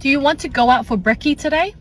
Do you want to go out for brekkie today?